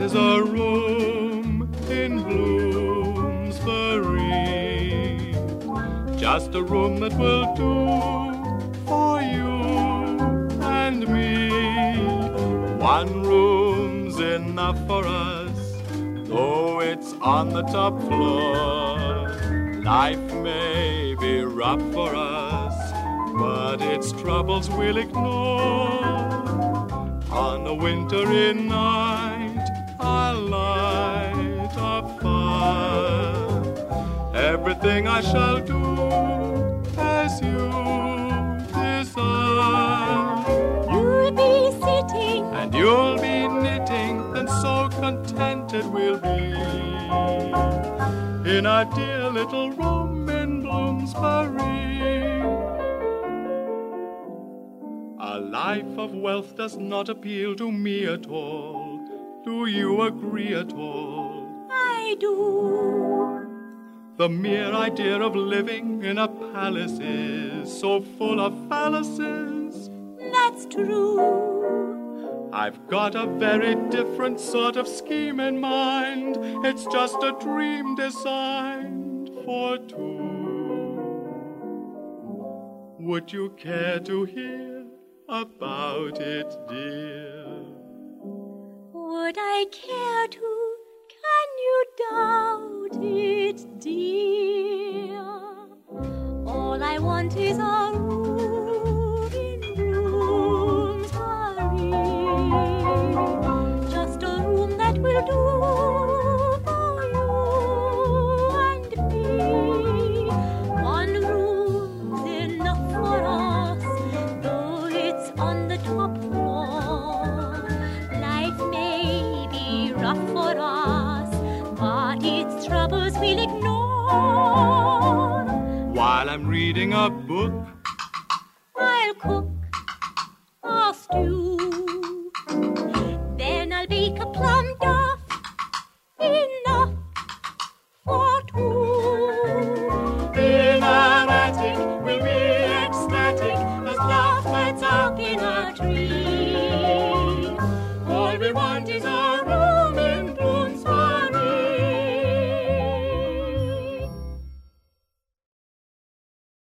is a room in Bloomsbury. Just a room that will do for you and me. One room's enough for us, though it's on the top floor. Life may be rough for us, but its troubles we'll ignore. On a wintry night, Everything I shall do as you desire. You'll be sitting And you'll be knitting, and so contented we'll be in our dear little room in Bloomsbury. A life of wealth does not appeal to me at all. Do you agree at all? I do. The mere idea of living in a palace is so full of fallacies. That's true. I've got a very different sort of scheme in mind. It's just a dream designed for two. Would you care to hear about it, dear? Would I care to? Can you doubt it, dear? All I want is a room in Bloomsbury. Just a room that will do for you and me. One room's enough for us, though it's on the top floor. Life may be rough for us, but its troubles we'll ignore. While I'm reading a book, I'll cook a stew.